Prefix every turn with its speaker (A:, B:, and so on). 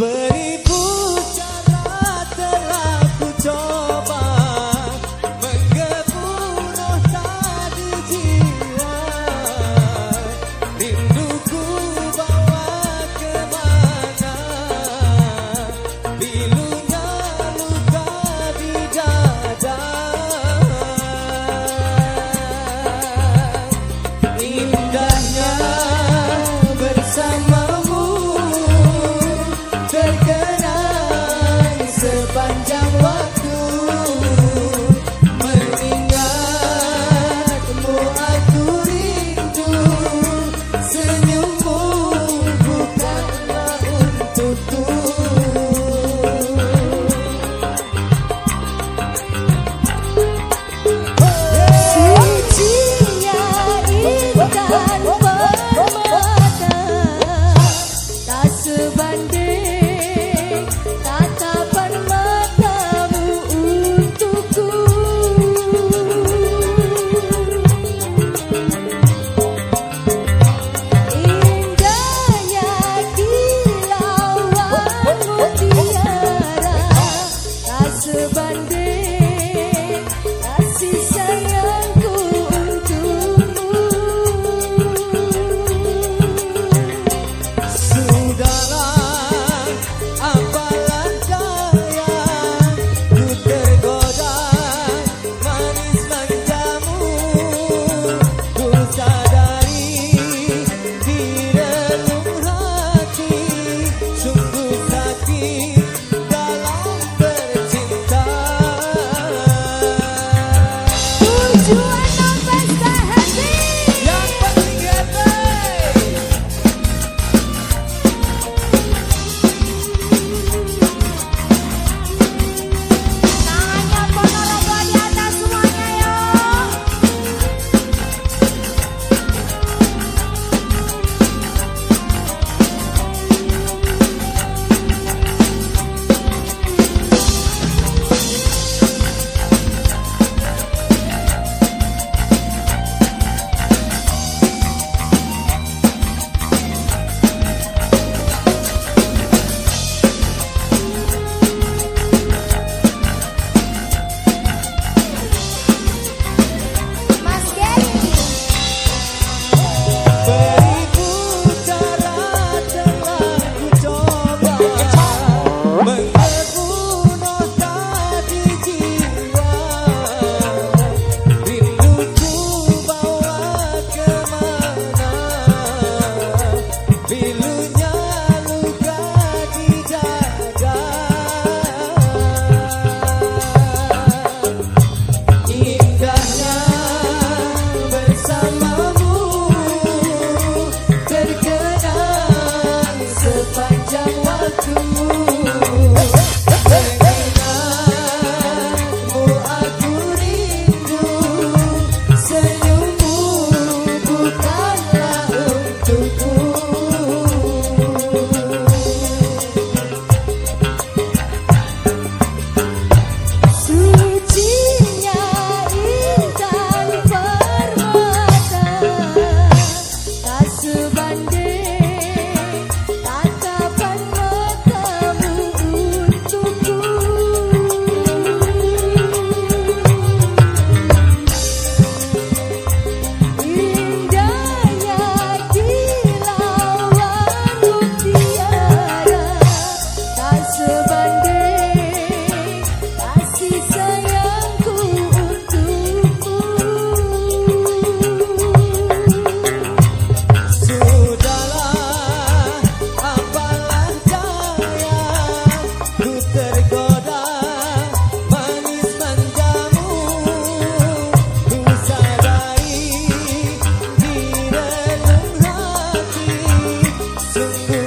A: beri
B: Bye. and day.
A: Thank.